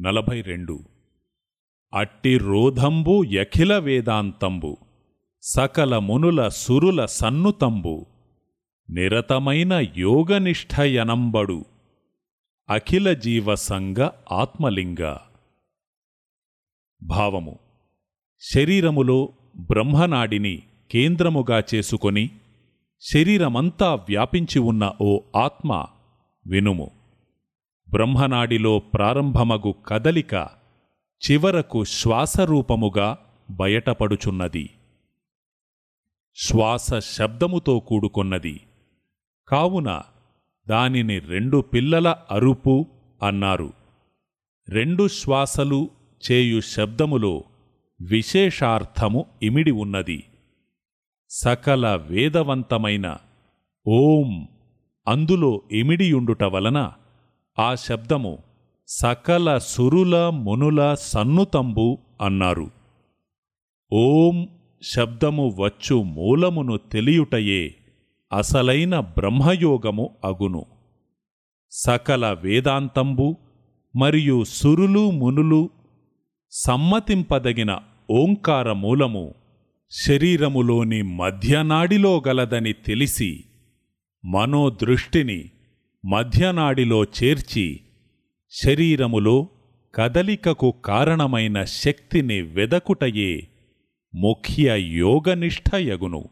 నలభై రెండు అట్టి రోధంబు యఖిల వేదాంతంబు సకల మునుల సురుల సన్నుతంబు నిరతమైన యోగనిష్ఠయనంబడు అఖిల జీవసంగ ఆత్మలింగ. భావము శరీరములో బ్రహ్మనాడిని కేంద్రముగా చేసుకొని శరీరమంతా వ్యాపించి ఉన్న ఓ ఆత్మ వినుము. బ్రహ్మనాడిలో ప్రారంభమగు కదలిక చివరకు శ్వాసరూపముగా బయటపడుచున్నది. శ్వాస శబ్దముతో కూడుకొన్నది. కావున దానిని రెండు పిల్లల అరుపు అన్నారు. రెండు శ్వాసలు చేయు శబ్దములో విశేషార్థము ఇమిడి ఉన్నది. సకల వేదవంతమైన ఓం అందులో ఇమిడియుండుట వలన ఆ శబ్దము సకల సురుల మునుల సన్నుతంబు అన్నారు. ఓం శబ్దము వచ్చు మూలమును తెలియుటయే అసలైన బ్రహ్మయోగము అగును. సకల వేదాంతంబు మరియు సురులు మునులు సమ్మతింపదగిన ఓంకార మూలము శరీరములోని మధ్యనాడిలో గలదని తెలిసి మనోదృష్టిని మధ్యనాడిలో చేర్చి శరీరములో కదలికకు కారణమైన శక్తిని వెదకుటయే ముఖ్య యోగనిష్ఠయగును